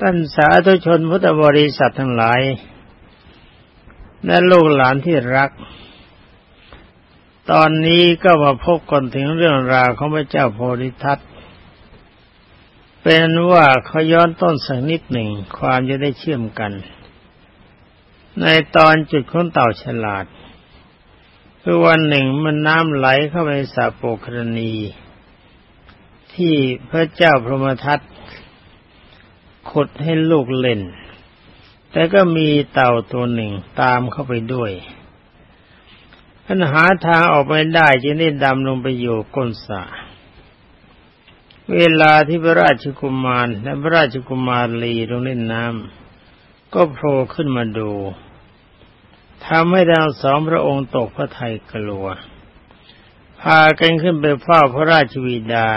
ท่านสาธุชนพุทธบริษัททั้งหลาย และลูกหลานที่รัก ตอนนี้ก็มาพบกันถึงเรื่องราวของพระเจ้าโพธิทัตเป็นว่าเขาย้อนต้นสักนิดหนึ่งความจะได้เชื่อมกัน ในตอนจุดค้นเต่าฉลาด คือวันหนึ่งมันน้ำไหลเข้าไปสาโปครณี ที่พระเจ้าพรหมทัต ขุดให้ลูกเล่น แต่ก็มีเต่าตัวหนึ่งตามเข้าไปด้วยปัญหาทางออกไปได้จึงได้ดำลงไปอยู่ก้นสระเวลาที่พระราชกุมารและพระราชกุมารลีลงเล่นน้ำก็โผล่ขึ้นมาดูทำให้ทั้งสองพระองค์ตกพระทัยกลัว พากันขึ้นไปเฝ้าพระราชวิดา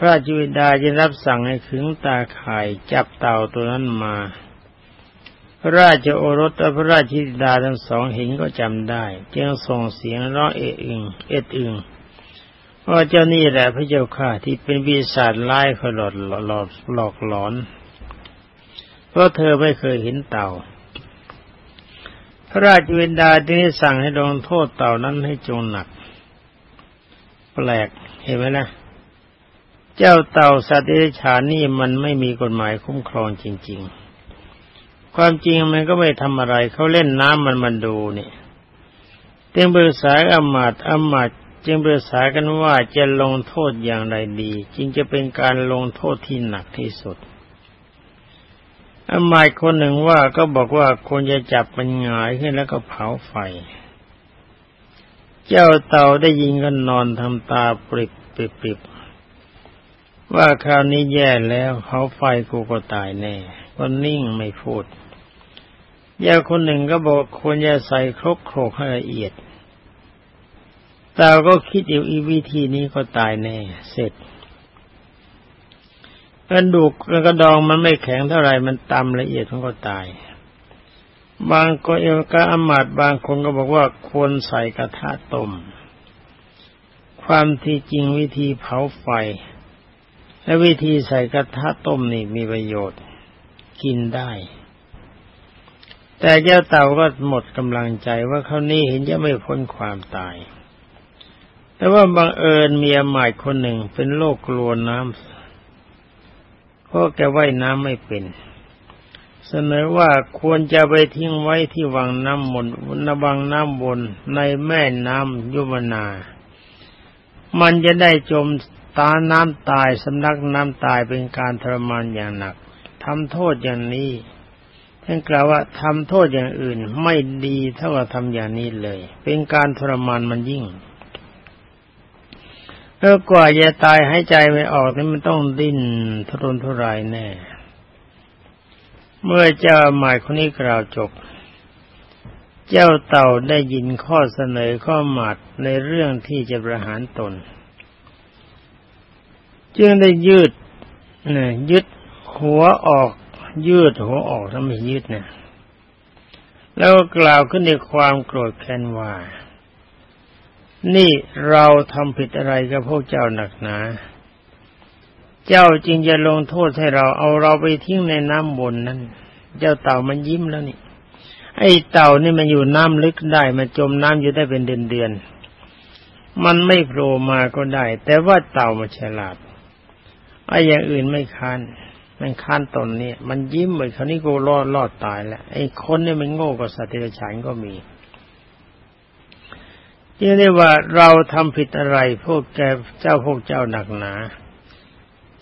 พระราชวิดาจะรับสั่งให้ขึงตาข่ายจับเต่าตัวนั้นมา พระราชโอรสและพระราชธิดาทั้งสองเห็นก็จำได้จึงส่งเสียงร้องเอะอึงเอ็ดอึงว่าเจ้านี่แหละพระเจ้าข้าที่เป็นวิสาจไล่ขลอดหลอกหลอกหลอน เพราะเธอไม่เคยเห็นเต่า พระราชวินดาที่สั่งให้ลงโทษเต่านั้นให้จงหนัก แปลกเห็นไหมนะ เจ้าเต่าสัตว์เดรัจฉานนี่มันไม่มีกฎหมายคุ้มครองจริง ๆ ความจริงมันก็ไม่ทำอะไร เขาเล่นน้ำมันมันดูเนี่ยเตียงบริษาอมาตอมาตจึงบริษากันว่าจะลงโทษอย่างไรดี จึงจะเป็นการลงโทษที่หนักที่สุดอมาตคนหนึ่งว่าก็บอกว่าควรจะจับมันหงายขึ้นแล้วก็เผาไฟ เจ้าเต่าได้ยิงกันนอนทำตาปริบปริบปริบ ว่าคราวนี้แย่แล้วเขาไฟกูก็ตายแน่ก็นิ่งไม่พูดยาคนหนึ่งก็บอกควรจะใส่ครกโครกให้ละเอียดแต่ก็คิดอยู่อีวิธีนี้ก็ตายแน่ เสร็จกระดูกกระดองมันไม่แข็งเท่าไรมันตำละเอียดมันก็ตาย บางก็เอวกะอมาดบางคนก็บอกว่าควรใส่กระทะต้ม ความที่จริงวิธีเผาไฟ และวิธีใส่กระทะต้มนี่มีประโยชน์ กินได้ แต่เจ้าเต่าก็หมดกำลังใจว่าเขานี่เห็นจะไม่พ้นความตาย แต่ว่าบังเอิญเมียใหม่คนหนึ่งเป็นโรคกลัวน้ำเพราะแกว่ายน้ำไม่เป็น เสนอว่าควรจะไปทิ้งไว้ที่วังน้ำมนนวังน้ำบนในแม่น้ำยุมนามันจะได้จม ตาน้ำตายสำนักน้ำตายเป็นการทรมานอย่างหนักทำโทษอย่างนี้ท่านกล่าวว่าทำโทษอย่างอื่นไม่ดีเท่ากับทำอย่างนี้เลย เป็นการทรมานมันยิ่งเมื่อกว่าจะตายหายใจไม่ออกนี่มันต้องดิ้นทรนทุรายแน่ เมื่อเจ้าหมายคนนี้กล่าวจบ เจ้าเต่าได้ยินข้อเสนอข้อหมัดในเรื่องที่จะประหารตน จึงได้ยืดเนี่ยยึดหัวออก ยืดหัวออกถ้าไม่ยืดเนี่ยแล้วกล่าวขึ้นในความโกรธแค้นว่า นี่เราทำผิดอะไรกับพวกเจ้าหนักหนา เจ้าจริงจะลงโทษให้เราเอาเราไปทิ้งในน้ำบนนั้น เจ้าเต่ามันยิ้มแล้วนี่ ไอ้เต่านี่มันอยู่น้ำลึกได้ มันจมน้ำอยู่ได้เป็นเดือนเดือน มันไม่โผล่มาก็ได้ แต่ว่าเต่ามันฉลาด ไอ้อย่างอื่นไม่ค้านมันค้านตนเนี่ย มันยิ้มเหมือนคราวนี้กูรอดรอดตายแล้วไอ้คนเนี่ยมันโง่กว่าสัตว์เดรัจฉานก็มียังได้ว่าเราทำผิดอะไรพวกแกเจ้าพวกเจ้าหนักหนา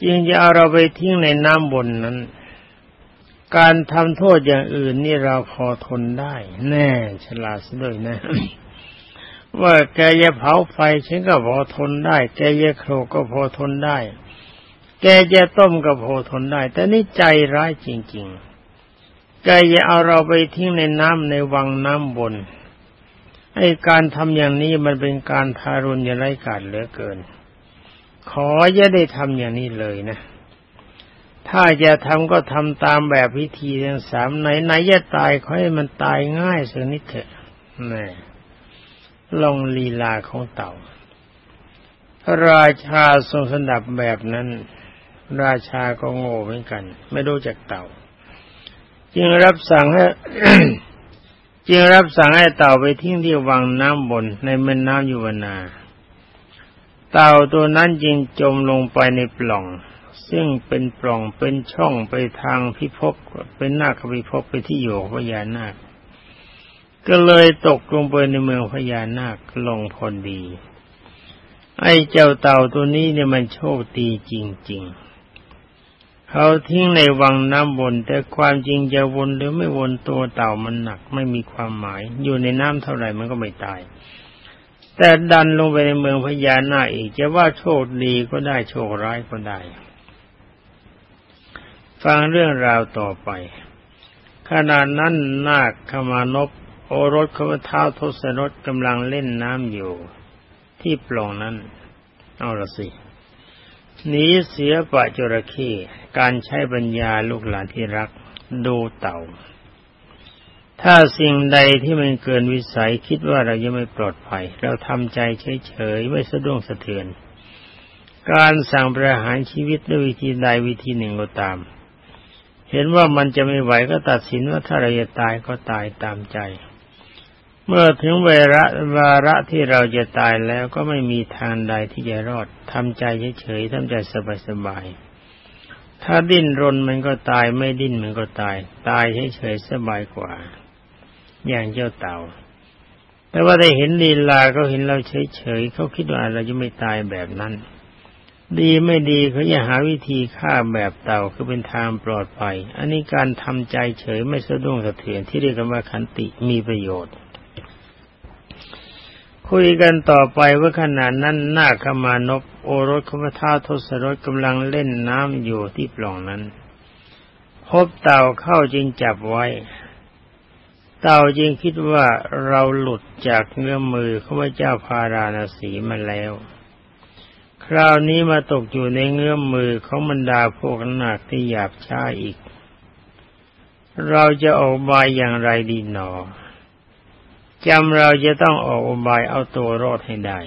จึงจะเอาเราไปทิ้งในน้ำบนนั้น การทำโทษอย่างอื่นนี่เราพอทนได้ แน่ฉลาดซะด้วยนะว่าแกจะเผาไฟฉันก็พอทนได้ แกจะโครกก็พอทนได้ แกจะต้มกับโพทนได้ แต่นี่ใจร้ายจริง ๆ แกจะเอาเราไปทิ้งในน้ำในวังน้ำบนไอ้การทำอย่างนี้มันเป็นการทารุณอย่าไร้กาดเหลือเกิน ขออย่าได้ทำอย่างนี้เลยนะ ถ้าจะทำก็ทำตามแบบพิธีทั้งสามไหนไหนจะตายขอให้มันตายง่ายสักนิดเถอะแม่ลองลีลาของเต่าพระราชาทรงสดับแบบนั้น ราชาก็โง่เหมือนกัน ไม่รู้จักเต่า จึงรับสั่งให้จึงรับสั่งให้เต่าไปทิ้งที่วังน้ำบนในแม่น้ำยุวนา เต่าตัวนั้นจึงจมลงไปในปล่อง ซึ่งเป็นปล่องเป็นช่องไปทางพิภพเป็นหน้าคพิภพไปที่อยู่พญานาค ก็เลยตกลงไปในเมืองพญานาคลงพอดีไอ้เจ้าเต่าตัวนี้เนี่ยมันโชคดีจริง เขาทิ้งในวังน้ำวนแต่ความจริงจะวนหรือไม่วนตัวเต่ามันหนักไม่มีความหมาย อยู่ในน้ำเท่าไหร่มันก็ไม่ตาย แต่ดันลงไปในเมืองพญานาคอีกจะว่าโชคดีก็ได้โชคร้ายก็ได้ ฟังเรื่องราวต่อไป ขณะนั้นนาคขมานพโอรสขวเท้าทศรถกำลังเล่นน้ำอยู่ ที่ปล่องนั้น เอาละสิ หนีเสียปะจระเข้การใช้ปัญญาลูกหลานที่รักดูเต่า ถ้าสิ่งใดที่มันเกินวิสัยคิดว่าเรายังไม่ปลอดภัย เราทำใจเฉยๆไม่สะดุ้งสะเทือน การสั่งประหารชีวิตด้วยวิธีใดวิธีหนึ่งก็ตาม เห็นว่ามันจะไม่ไหวก็ตัดสินว่าถ้าเราจะตายก็ตายตามใจ เมื่อถึงเวลาวาระที่เราจะตายแล้วก็ไม่มีทางใดที่จะรอดทำใจเฉยๆทำใจสบายๆถ้าดิ้นรนมันก็ตายไม่ดิ้นมันก็ตาย ตายเฉยๆสบายกว่า อย่างเจ้าเต่า แต่ว่าได้เห็นลีลาก็เห็นเราเฉยๆเขาคิดว่าเราจะไม่ตายแบบนั้น ดีไม่ดีเขาจะหาวิธีฆ่าแบบเต่าคือเป็นทางปลอดภัยอันนี้การทำใจเฉยไม่สะดุ้งสะเทือนที่เรียกกันว่าขันติมีประโยชน์ คุยกันต่อไปว่าขณะนั้นนาคมานพโอรสขพท้าทศรถกำลังเล่นน้ำอยู่ที่ปล่องนั้น พบเต่าเข้าจึงจับไว้ เต่าจึงคิดว่าเราหลุดจากเงื้อมือข้าพเจ้าพาราณสีมาแล้ว คราวนี้มาตกอยู่ในเงื้อมือของบรรดาพวกนักที่หยาบช้าอีก เราจะออกบายอย่างไรดีหนอ จำเราจะต้องออกอุบายเอาตัวรอดให้ได้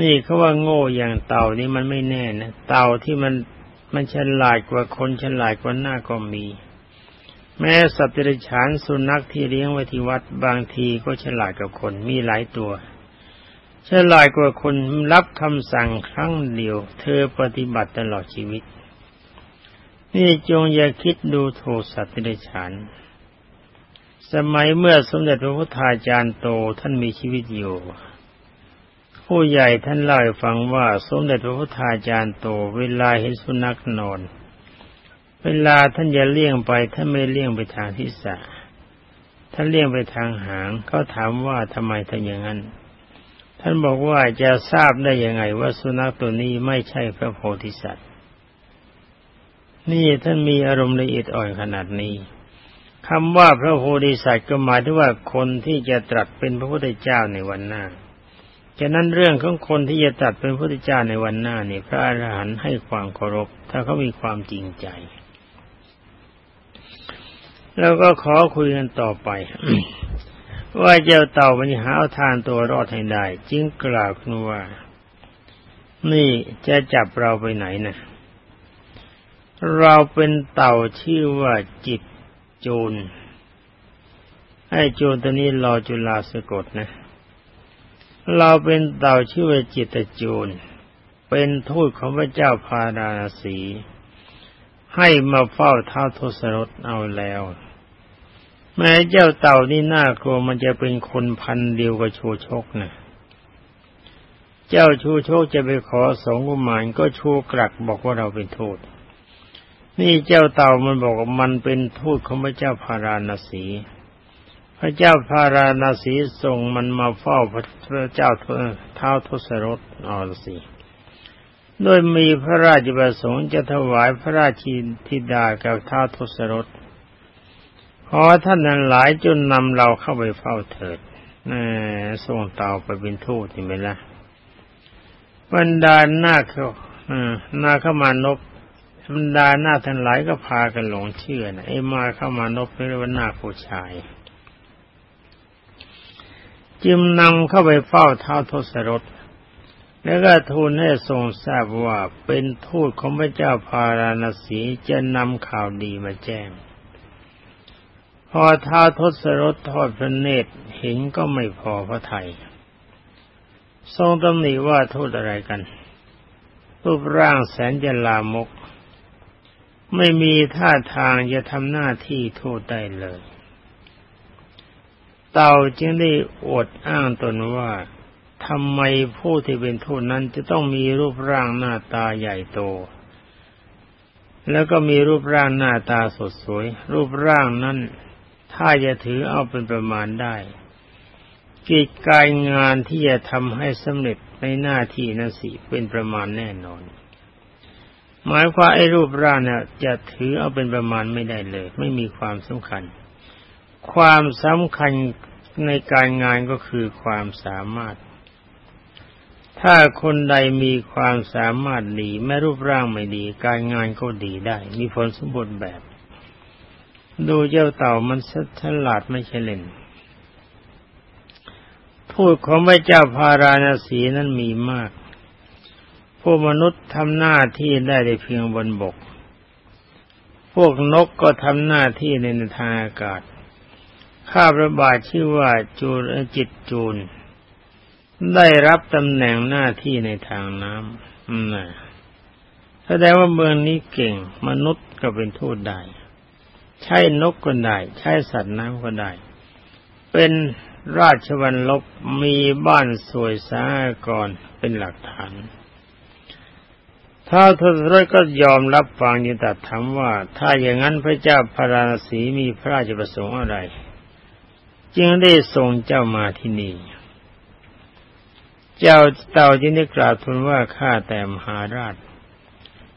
นี่เขาว่าโง่อย่างเต่านี่มันไม่แน่นะ เต่าที่มันมันฉลาดกว่าคนฉลาดกว่าหน้าก็มี แม้สัตว์เดรัจฉานสุนัขที่เลี้ยงไว้ที่วัดบางทีก็ฉลาดกับคนมีหลายตัวฉลาดกว่าคนรับคำสั่งครั้งเดียว เธอปฏิบัติตลอดชีวิต นี่จงอย่าคิดดูถูกสัตว์เดรัจฉาน สมัยเมื่อสมเด็จพระพุทธาจารย์โตท่านมีชีวิตอยู่ ผู้ใหญ่ท่านเล่าให้ฟังว่าสมเด็จพระพุทธาจารย์โต เวลาเห็นสุนัขนอน เวลาท่านจะเลี่ยงไปท่านไม่เลี่ยงไปทางทิศะท่านเลี่ยงไปทางหางเขาถามว่าทำไมท่านอย่างนั้น ท่านบอกว่าจะทราบได้ยังไงว่าสุนัขตัวนี้ไม่ใช่พระโพธิสัตว์ นี่ท่านมีอารมณ์ละเอียดอ่อนขนาดนี้ คำว่าพระโพธิสัตว์ก็หมายถึงว่าคนที่จะตรัสเป็นพระพุทธเจ้าในวันหน้าฉะนั้นเรื่องของคนที่จะตรัสเป็นพระพุทธเจ้าในวันหน้านี่พระอรหันต์ให้ความเคารพ ถ้าเขามีความจริงใจ แล้วก็ขอคุยกันต่อไป ว่าเจ้าเต่ามันหาทานตัวรอดให้ได้ จึงกล่าวขึ้นว่า นี่จะจับเราไปไหนนะเราเป็นเต่าชื่อว่าจิต จูนไอ้จูนตัวนี้รอจุลาสะกดนะ เราเป็นเต่าชื่อว่าจิตจูน เป็นทูตของพระเจ้าพาราณสี ให้มาเฝ้าท้าทศรถเอาแล้ว แม้เจ้าเต่านี่น่ากลัวมันจะเป็นคนพันเดียวกับชูชกนะเจ้าชูโชคจะไปขอสงกุมารก็ชูกรักบอกว่าเราเป็นทูต นี่เจ้าเต่ามันบอกว่ามันเป็นทูตของพระเจ้าพาราณสี พระเจ้าพาราณสีส่งมันมาเฝ้าพระเจ้าเท้าทศรถออสีโดยมีพระราชประสงค์จะถวายพระราชินธิดากับท้าทศรถขอท่านนั้นหลายจนนำเราเข้าไปเฝ้าเถิดส่งเต่าไปเป็นทูตนี่ไหมล่ะบรรดาหน้าเขาหน้าขมาน บธรรมดาหน้าทั้งหลายก็พากันหลงเชื่อนะไอ้มาเข้ามานบเรียกว่าหน้าผู้ชาย จึงนำเข้าไปเฝ้าเท้าทศรถแล้วก็ทูลให้ทรงทราบว่าเป็นทูตของพระเจ้าพาราณสีจะนำข่าวดีมาแจ้ง พอท้าทศรถทอดพระเนตรเห็นก็ไม่พอพระไทย ทรงตำหนิว่าทูตอะไรกัน รูปร่างแสนจะลามก ไม่มีท่าทางจะทำหน้าที่ทูตได้เลย เต่าจึงได้อดอ้างตนว่าทำไมผู้ที่เป็นทูตนั้นจะต้องมีรูปร่างหน้าตาใหญ่โต แล้วก็มีรูปร่างหน้าตาสดสวย รูปร่างนั้นถ้าจะถือเอาเป็นประมาณได้ กิจการงานที่จะทำให้สำเร็จในหน้าที่นั้นสิเป็นประมาณแน่นอน หมายความไอ้รูปร่างเนี่ยจะถือเอาเป็นประมาณไม่ได้เลย ไม่มีความสำคัญ ความสำคัญในการงานก็คือความสามารถ ถ้าคนใดมีความสามารถดีแม้รูปร่างไม่ดี การงานก็ดีได้ มีผลสมบูรณ์แบบ ดูเจ้าเต่ามันฉลาดไม่ใช่เล่นพูดของพระเจ้าพาราณสีนั้นมีมาก ผู้มนุษย์ทำหน้าที่ได้ในเพียงบนบก พวกนกก็ทำหน้าที่ในทางอากาศ ข้าพระบาทชื่อว่าจูนจิตจูน ได้รับตำแหน่งหน้าที่ในทางน้ำนะแสดงว่าเมืองนี้เก่ง มนุษย์ก็เป็นทูตได้ ใช้นกก็ได้ ใช้สัตว์น้ำก็ได้ เป็นราชวันลบมีบ้านสวยสากรเป็นหลักฐาน ถ้าทศรถก็ยอมรับฟังยินตัดถามว่า ถ้าอย่างนั้นพระเจ้าพระราศีมีพระราชประสงค์อะไร จึงได้ส่งเจ้ามาที่นี่ เจ้าเต่าจึงได้กล่าวทูลว่าข้าแต่มหาราช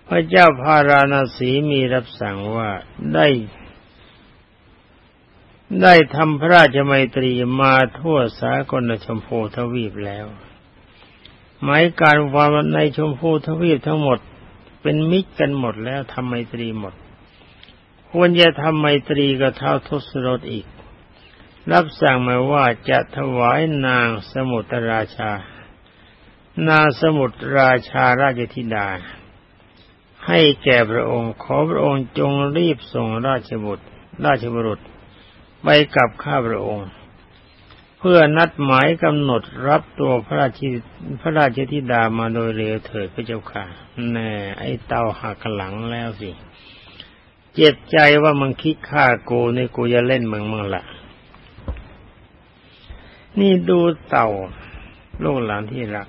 พระเจ้าพาราณสีมีรับสั่งว่าได้ ได้ทำพระราชมัยตรีมาทั่วสากลชมพูทวีปแล้ว หมายการว่าในชมพูทวีปทั้งหมด เป็นมิตรกันหมดแล้วทำไมตรีหมด ควรจะทำไมตรีกับเท้าทศรถอีก รับสั่งมาว่าจะถวายนางสมุตรราชา นาสมุทรราชาราชธิดา ให้แก่พระองค์ขอพระองค์จงรีบส่งราชบุตร ราชบุรุษไปกับข้าพระองค์ เพื่อนัดหมายกำหนดรับตัวพระราชพระราชธิดามาโดยเร็วเถิดพระเจ้าค่ะแน่ไอ้เต่าหักหลังแล้วสิ เจ็บใจว่ามึงคิดฆ่ากูในกูจะเล่นมึงมึงละนี่ดูเต่าลูกหลานที่รัก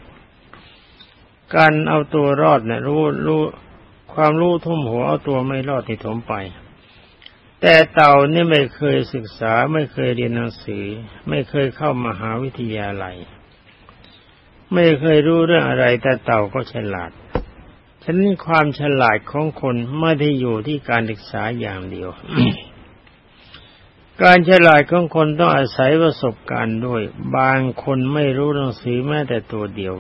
การเอาตัวรอดเนะ่ยรู้รู้ความรู้ทุ่มหัวเอาตัวไม่รอดที่ถมไป แต่เต่านี่ไม่เคยศึกษาไม่เคยเรียนหนังสือ ไม่เคยเข้ามาหาวิทยาลัย ไม่เคยรู้เรื่องอะไร แต่เต่าก็ฉลาดฉะนั้นความฉลาดของคนไม่ได้อยู่ที่การศึกษาอย่างเดียว การฉลาดของคนต้องอาศัยประสบการณ์ด้วย บางคนไม่รู้หนังสือแม้แต่ตัวเดียว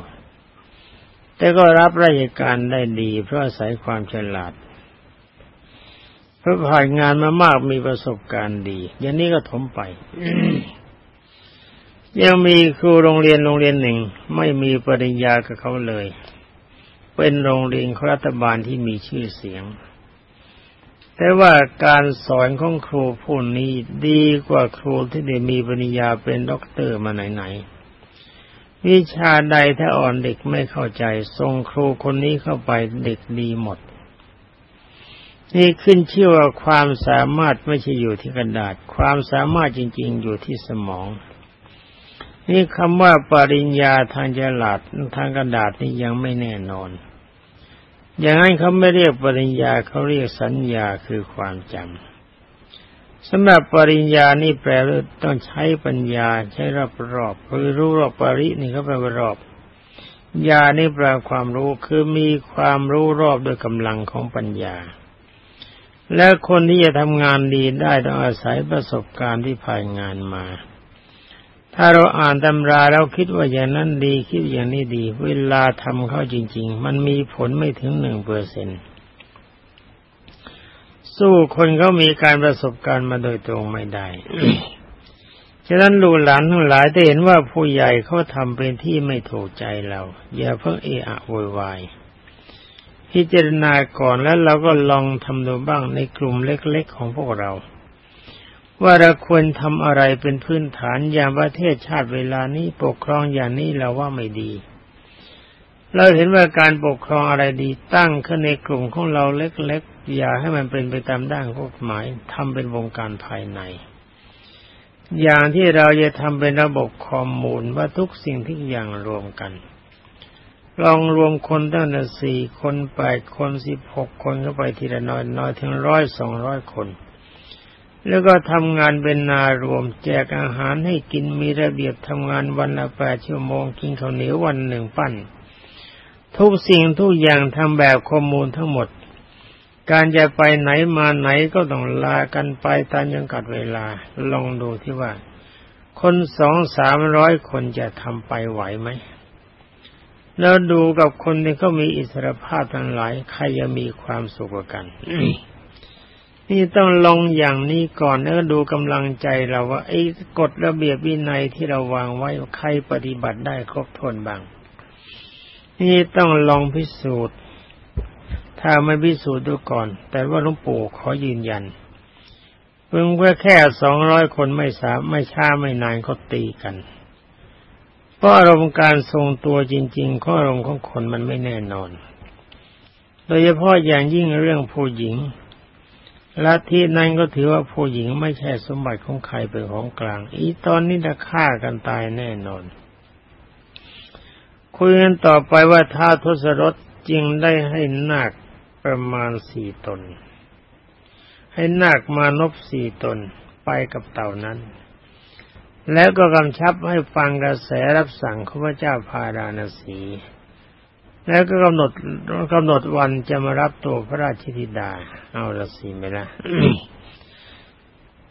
แต่ก็รับราชการได้ดีเพราะอาศัยความฉลาด เพราะผ่านงานมามากมีประสบการณ์ดี อย่างนี้ก็ถมไปยังมีครูโรงเรียนโรงเรียนหนึ่ง ไม่มีปริญญากับเขาเลย เป็นโรงเรียนรัฐบาลที่มีชื่อเสียง แต่ว่าการสอนของครูผู้นี้ดีกว่าครูที่ได้มีปริญญาเป็นด็อกเตอร์มาไหนๆวิชาใดถ้าอ่อนเด็กไม่เข้าใจส่งครูคนนี้เข้าไปเด็กดีหมด นี่ขึ้นชื่อว่าความสามารถไม่ใช่อยู่ที่กระดาษ ความสามารถจริง ๆ อยู่ที่สมอง นี่คำว่าปริญญาทางฉลาดทางกระดาษนี่ยังไม่แน่นอน อย่างนั้นเขาไม่เรียกปริญญาเขาเรียกสัญญาคือความจำสำหรับปริญญานี่แปลว่าต้องใช้ปัญญาใช้รอบรอบคือรู้รอบปรินี่เขาแปลว่ารอบญานี่แปลความรู้คือมีความรู้รอบด้วยกำลังของปัญญา และคนที่จะทำงานดีได้ต้องอาศัยประสบการณ์ที่ผ่านงานมา ถ้าเราอ่านตำราแล้วคิดว่าอย่างนั้นดีคิดอย่างนี้ดี เวลาทำเข้าจริง ๆ มันมีผลไม่ถึงหนึ่งเปอร์เซ็นต์สู้คนเขามีการประสบการณ์มาโดยตรงไม่ได้ฉะนั้นลูกหลานทั้งหลายได้เห็นว่าผู้ใหญ่เขาทำเป็นที่ไม่ถูกใจเรา อย่าเพิ่งเอะอะโวยวาย พิจารณาก่อนแล้วเราก็ลองทำดูบ้างในกลุ่มเล็กๆของพวกเรา ว่าเราควรทำอะไรเป็นพื้นฐานอย่างประเทศชาติเวลานี้ปกครองอย่างนี้เราว่าไม่ดี เราเห็นว่าการปกครองอะไรดีตั้งขึ้นในกลุ่มของเราเล็กๆอย่าให้มันเป็นไปตามด้านกฎหมายทำเป็นวงการภายใน อย่างที่เราจะทำเป็นระบบข้อมูลว่าทุกสิ่งทุกอย่างรวมกัน ลองรวมคนตั้งแต่สี่คนแปดคนสิบหกคนเข้าไปทีละน้อยน้อยถึงร้อยสองร้อยคน แล้วก็ทำงานเป็นนารวม แจกอาหารให้กินมีระเบียบทำงานวันละแปดชั่วโมงกินข้าวเหนียววันหนึ่งปั้น ทุกสิ่งทุกอย่างทำแบบข้อมูลทั้งหมด การจะไปไหนมาไหนก็ต้องลากันไปตามยังกัดเวลา ลองดูที่ว่า คนสองสามร้อยคนจะทำไปไหวไหม แล้วดูกับคนที่เขามีอิสรภาพทั้งหลาย ใครจะมีความสุขกัน นี่ต้องลองอย่างนี้ก่อนแล้วดูกำลังใจเราว่าไอ้กฎระเบียบวินัยที่เราวางไว้ใครปฏิบัติได้ครบถ้วนบ้าง นี่ต้องลองพิสูจน์ ถ้าไม่พิสูจน์ดูก่อน แต่ว่าหลวงปู่ขอยืนยันเพิ่งแค่สองร้อยคนไม่สามไม่ช้าไม่นานก็ตีกัน เพราะอารมณ์การทรงตัวจริง ๆ ข้ออารมณ์ของคนมันไม่แน่นอน โดยเฉพาะอย่างยิ่งเรื่องผู้หญิงลัทธินั้นก็ถือว่าผู้หญิงไม่ใช่สมบัติของใครเป็นของกลาง อีตอนนี้จะฆ่ากันตายแน่นอน คุยกันต่อไปว่าท้าทศรถจึงได้ให้นาคประมาณสี่ตน ให้นาคมานพสี่ตนไปกับเต่านั้น แล้วก็กำชับให้ฟังกระแสรับสั่งของพระเจ้าพาราณสี แล้วก็กำหนดกำหนดวันจะมารับตัวพระราชธิดา เอาละสิไหมล่ะ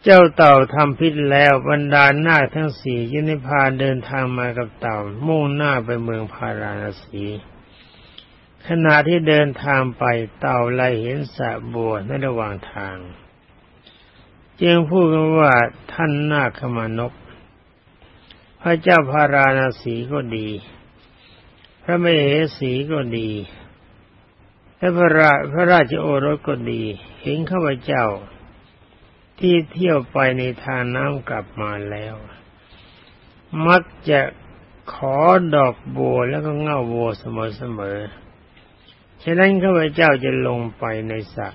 เจ้าเต่าทำพิษแล้วบรรดาหน้าทั้งสี่ยินิพาเดินทางมากับเต่า มุ่งหน้าไปเมืองพาราณสี ขณะที่เดินทางไปเต่าไล่เห็นสะบัวในระหว่างทาง จึงพูดกันว่าท่านนาคมานก พระเจ้าพาราณสีก็ดี พระมเหสีก็ดีและพระราพระราชโอรสก็ดี เห็นข้าพเจ้า ที่เที่ยวไปในทางน้ำกลับมาแล้ว มักจะขอดอกบัวแล้วก็เง่าบัวเสมอๆฉะนั้นข้าพเจ้าจะลงไปในสระ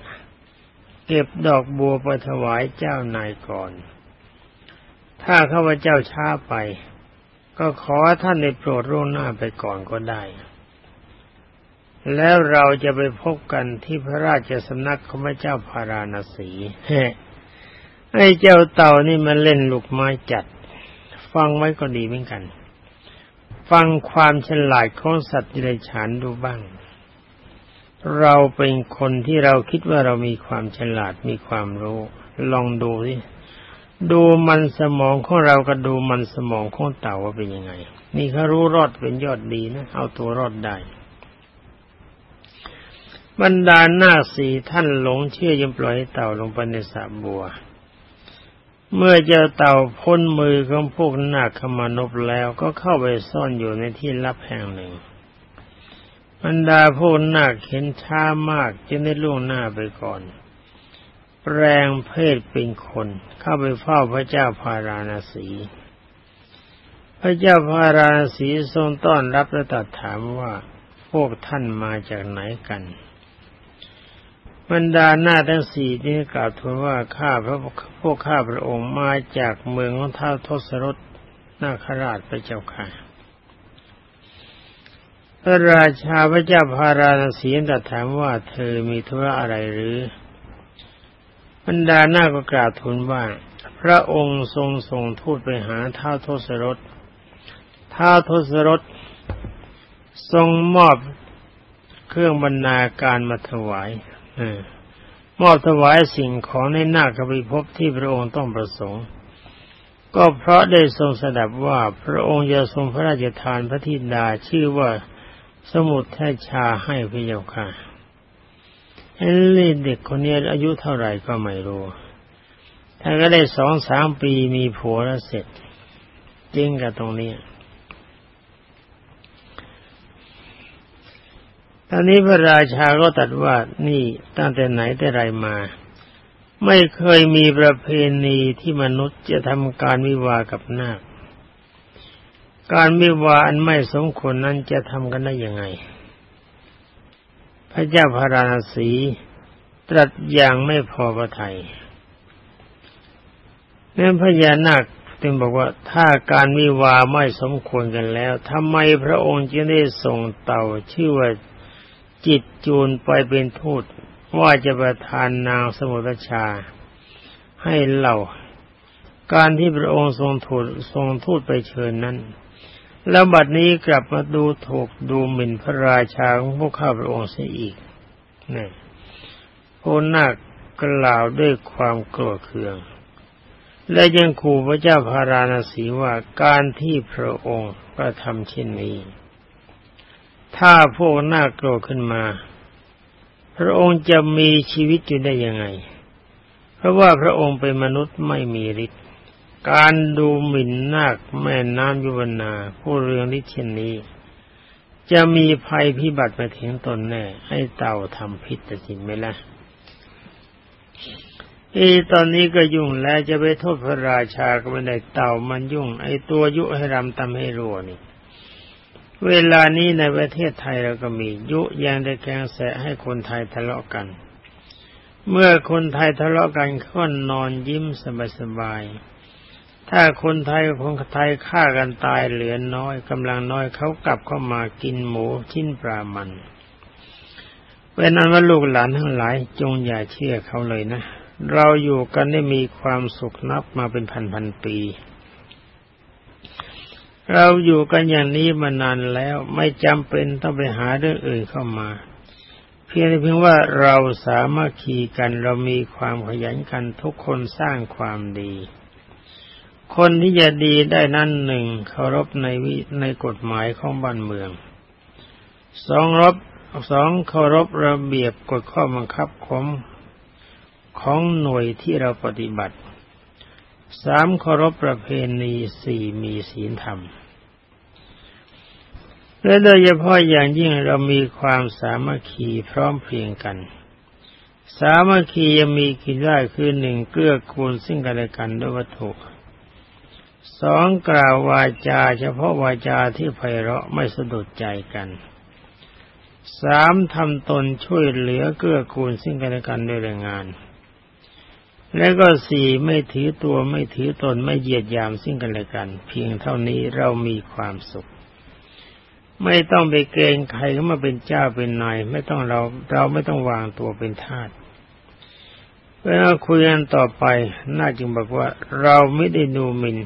เก็บดอกบัวไปถวายเจ้านายก่อน ถ้าข้าพเจ้าช้าไป ก็ขอท่านได้โปรดร่วงหน้าไปก่อนก็ได้ แล้วเราจะไปพบกันที่พระราชสำนักของพระเจ้าพาราณสีไอ้เจ้าเต่านี่มันเล่นลูกไม้จัด ฟังไว้ก็ดีเหมือนกัน ฟังความฉลาดของสัตว์ดิเรกชันดูบ้าง เราเป็นคนที่เราคิดว่าเรามีความฉลาดมีความรู้ ลองดูสิ ดูมันสมองของเราก็ดูมันสมองของเต่าว่าเป็นยังไง นี่เขารู้รอดเป็นยอดดีนะ เอาตัวรอดได้ บรรดาหน้าสีท่านหลงเชื่อยังปล่อยให้เต่าลงไปในสระบัว เมื่อเจ้าเต่าพ้นมือของพวกนาคมานพแล้วก็เข้าไปซ่อนอยู่ในที่ลับแห่งหนึ่งบรรดาพวกนาคเห็นช้ามากจึงได้ล่วงหน้าไปก่อน แปลงเพศเป็นคน เข้าไปเฝ้าพระเจ้าพาราณสี พระเจ้าพาราณสีทรงต้อนรับและตัดถามว่าพวกท่านมาจากไหนกัน บรรดาหน้าทั้งสี่นี้กล่าวทูลว่าข้าพระพวกข้าพระองค์มาจากเมืองของท้าวทศรถนาคราชพระเจ้าค่ะพระราชาพระเจ้าพาราณสีตรัสถามว่าเธอมีธุระอะไรหรือ บรรดาหน้าก็กราบทูลว่า พระองค์ทรงส่งทูตไปหาท้าวทศรถท้าวทศรถทรงมอบเครื่องบรรณาการมาถวายมอบถวายสิ่งของในหน้าคบิภพที่พระองค์ต้องประสงค์ ก็เพราะได้ทรงสดับว่าพระองค์จะทรงพระราชทานพระธิดาชื่อว่าสมุทรแทชาให้พระเยาค่ะ เอ้เด็กคนนี้อายุเท่าไหร่ก็ไม่รู้ถ้าก็ได้สองสามปีมีผัวแล้วเสร็จจริงกับตรงนี้ตอนนี้พระราชาก็ตัดว่านี่ตั้งแต่ไหนแต่ไรมา ไม่เคยมีประเพณีที่มนุษย์จะทำการวิวากับนาค การวิวาอันไม่สมควรนั้นจะทำกันได้ยังไง พระเจ้าพาราณสีตรัสอย่างไม่พอพระทยัยนั่นพญานาคจึงบอกว่าถ้าการวิวาไม่สมควรกันแล้วทำไมพระองค์จึงได้ส่งเต่าชื่อว่าจิตจูนไปเป็นทูตว่าจะประทานนางสมุทชา ให้เล่าการที่พระองค์ทรงทูตทรงทูตไปเชิญนั้น แล้วบัดนี้กลับมาดูถูกดูหมิ่นพระราชาของพวกข้าพระองค์เสียอีกนี่โอนาคกล่าวด้วยความโกรธเคือง และยังขู่พระเจ้าพาราณสีว่าการที่พระองค์กระทำเช่นนี้ ถ้าพวกน่าโกรธขึ้นมา พระองค์จะมีชีวิตอยู่ได้ยังไง เพราะว่าพระองค์เป็นมนุษย์ไม่มีฤทธิ์ การดูหมิ่นนาคแม่น้ำยุวนาผู้เรืองฤทธิ์เช่นนี้ จะมีภัยพิบัติมาถึงตนแน่ ให้เต่าทำพิษแต่จริงไหมล่ะอีตอนนี้ก็ยุ่งแล้วจะไปโทษพระราชาก็ไม่ได้เต่ามันยุ่ง ไอ้ตัวยุให้รำตำให้รัวนี่ เวลานี้ในประเทศไทยเราก็มียุยงได้แกงแสให้คนไทยทะเลาะกัน เมื่อคนไทยทะเลาะกันเขานอนยิ้มสบายๆ ถ้าคนไทยคนไทยฆ่ากันตายเหลือน้อยกำลังน้อยเขากลับเข้ามากินหมูชิ้นปลามันเป็นนั้นว่าลูกหลานทั้งหลายจงอย่าเชื่อเขาเลยนะ เราอยู่กันได้มีความสุขนับมาเป็นพันๆปี เราอยู่กันอย่างนี้มานานแล้วไม่จำเป็นต้องไปหาเรื่องอื่นเข้ามา เพียงเพียงว่าเราสามารถขี่กันเรามีความขยันกันทุกคนสร้างความดี คนที่จะดีได้นั่นหนึ่งเคารพในวิในกฎหมายของบ้านเมือง สองรบสองเคารพระเบียบกฎข้อบังคับของของหน่วยที่เราปฏิบัติสามเคารพประเพณีสี่มีศีลธรรม และโดยเฉพาะอย่างยิ่งเรามีความสามัคคีพร้อมเพรียงกัน สามัคคียังมีกินได้คือหนึ่งเกื้อกูลซึ่งกันและกันด้วยวัตถุ สองกล่าววาจาเฉพาะวาจาที่ไพเราะไม่สะดุดใจกันสามทำตนช่วยเหลือเกื้อกูลซึ่งกันและกันด้วยแรงงาน แล้วก็สี่ไม่ถือตัวไม่ถือตนไม่เหยียดยามสิ่งกันและกัน เพียงเท่านี้เรามีความสุข ไม่ต้องไปเกรงใครก็มาเป็นเจ้าเป็นนายไม่ต้องเราเราไม่ต้องวางตัวเป็นทาสเวลาคุยกันต่อไป น่าจึงบอกว่าเราไม่ได้ดูหมิน่น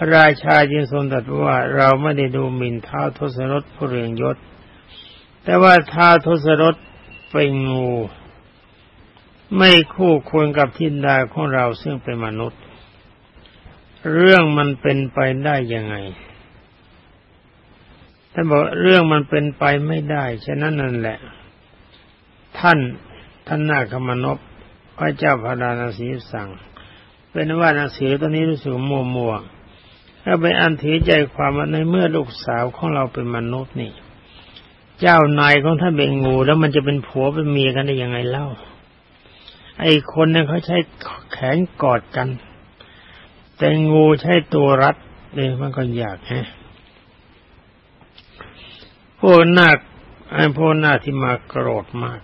ระราชาจึงทรงตรัสว่าเราไม่ได้ดูหมิ่นท้าทศรถผู้เรืองยศ แต่ว่าท้าทศรถเป็นงู ไม่คู่ควรกับทินดาของเราซึ่งเป็นมนุษย์ เรื่องมันเป็นไปได้ยังไงท่านบอกเรื่องมันเป็นไปไม่ได้ ฉะนั้นนั่นแหละ ท่านท่านนาคมนพพระเจ้าพระดานาสีสั่ง เป็นว่านาสีตอนนี้รู้สึกมัวมัว ถ้าไปอันถือใจความว่าในเมื่อลูกสาวของเราเป็นมนุษย์นี่ เจ้านายของท่านเป็นงูแล้วมันจะเป็นผัวเป็นเมียกันได้ยังไงเล่า ไอ้คนเนี่ยเขาใช้แขนกอดกัน แต่งูใช้ตัวรัดเนี่ยมันก็ยากฮะพวกนาคไอ้พวกนาคที่มาโกรธมาก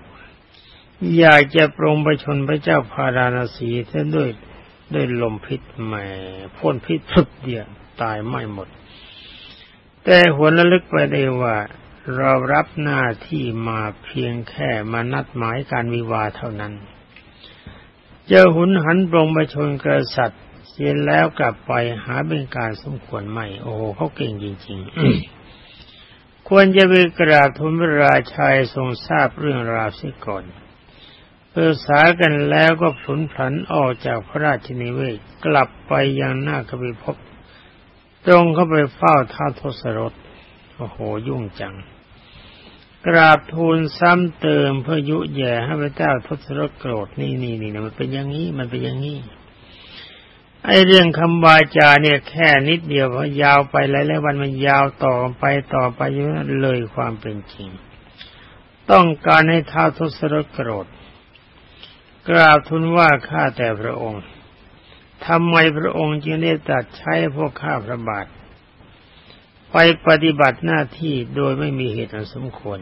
อยากจะปรงประชนพระเจ้าพาราณสีเส้นด้วยด้วยลมพิษแหมพ่นพิษพึบเดียว ตายไม่หมด แต่หัวระลึกไปได้ว่า เรารับหน้าที่มาเพียงแค่มานัดหมายการวิวาเท่านั้นจะหุนหันปรงไปชนกษัตริย์เสียแล้วกลับไปหาเป็นการสมควรไม่โอ้โหเขาเก่งจริง ๆ ควรจะไปกราบทูลพระราชายทรงทราบเรื่องราวเสียก่อนเพื่อสากันแล้วก็ผลผันออกจากพระราชนิเวศกลับไปยังหน้ากบิภพ ตรงเข้าไปเฝ้าท้าทศรถโอ้โหยุ่งจัง กราบทูลซ้ำเติมเพื่อยุแย่ให้พระเจ้าทศรถโกรธนี่นี่นี่มันเป็นอย่างนี้มันเป็นอย่างนี้ไอ้เรื่องคำวาจาเนี่ยแค่นิดเดียวพอยาวไปหลายๆวันมันยาวต่อไปต่อไปอยู่นั้นเลยความเป็นจริง ต้องการให้ท้าทศรถโกรธ กราบทูลว่าข้าแต่พระองค์ ทำไมพระองค์จึงได้ตัดใช้พวกข้าพระบาท ไปปฏิบัติหน้าที่โดยไม่มีเหตุอันสมควร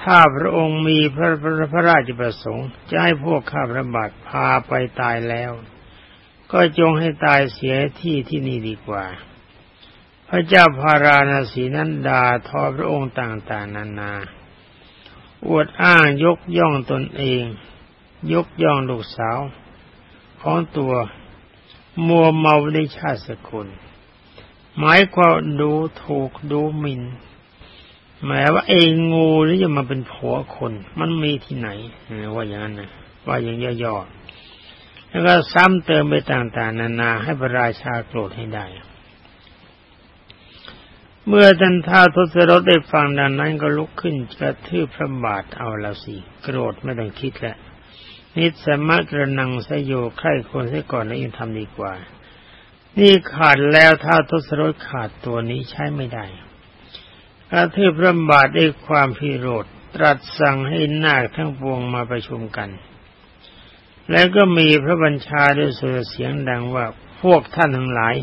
ถ้าพระองค์มีพระพระพระราชประสงค์จะให้พวกข้าพระบาทพาไปตายแล้ว ก็จงให้ตายเสียที่ที่นี่ดีกว่า พระเจ้าพาราณสีนั้นดาทอพระองค์ต่างๆ นานา อวดอ้างยกย่องตนเอง ยกย่องลูกสาว ของตัว มัวเมาในชาติสกุล หมายความดูถูกดูหมิน่นหมายว่าเองงูหรือจะมาเป็นผัวคน มันมีที่ไหนว่าอย่างนั้นนะว่าอย่างย่อๆแล้วก็ซ้ำเติมไปต่างๆ นานาให้พระราชาโกรธให้ได้ เมื่อท่านท้าทศรถได้ฟังดังนั้นก็ลุกขึ้นกระทืบพระบาทเอาล้วสิ โกรธไม่ต้องคิดแล้ว นิสมะกรนังสยโยใครควรให้ก่อนแล้วยังทำดีกว่า นี่ขาดแล้วถ้าทศรถขาดตัวนี้ใช้ไม่ได้กระทืบพระบาทด้วยความพิโรธตรัสสั่งให้นาคทั้งปวงมาประชุมกัน แล้วก็มีพระบัญชาด้วยสเสียงดังว่าพวกท่านทั้งหลาย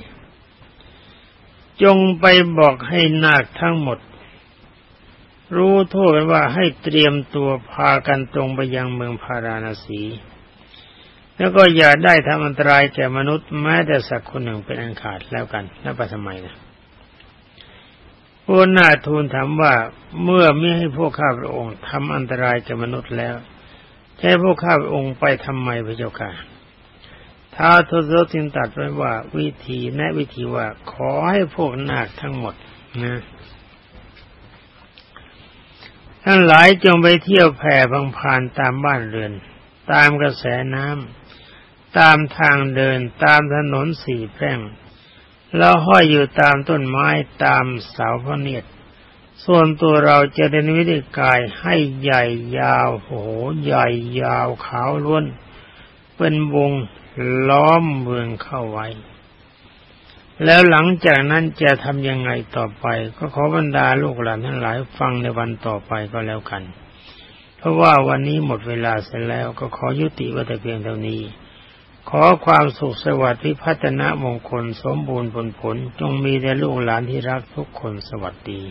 จงไปบอกให้นาคทั้งหมด รู้โทษกันว่าให้เตรียมตัวพากันตรงไปยังเมืองพาราณสี แล้วก็อย่าได้ทำอันตรายแก่มนุษย์แม้แต่สักคนหนึ่งเป็นอันขาดแล้วกันแล้วไปทำไมนะพวกนาทูลถามว่าเมื่อไม่ให้พวกข้าพระองค์ทำอันตรายแก่มนุษย์แล้วใช้พวกข้าพระองค์ไปทำไมพระเจ้าค่ะท้าทศจึงตัดไว้ว่า วิธีแนะวิธีว่าขอให้พวกนาคทั้งหมดนะ ท่านหลายจงไปเที่ยวแผ่พังพานตามบ้านเรือน ตามกระแสน้ำตามทางเดินตามถนนสี่แพร่ง แล้วห้อยอยู่ตามต้นไม้ตามเสาพระเนียดส่วนตัวเราจะเดินวิธีกายให้ใหญ่ยาวโหใหญ่ยาวขาวล้วน เป็นวงล้อมเมืองเข้าไว้ แล้วหลังจากนั้นจะทำยังไงต่อไป ก็ขอบรรดาลูกหลานทั้งหลายฟังในวันต่อไปก็แล้วกัน เพราะว่าวันนี้หมดเวลาเสร็จแล้วก็ขอยุติไว้แต่เพียงเท่านี้ ขอความสุขสวัสดิ์พิพัฒนมงคลสมบูรณ์ผลผลจงมีแด่ลูกหลานที่รักทุกคนสวัสดี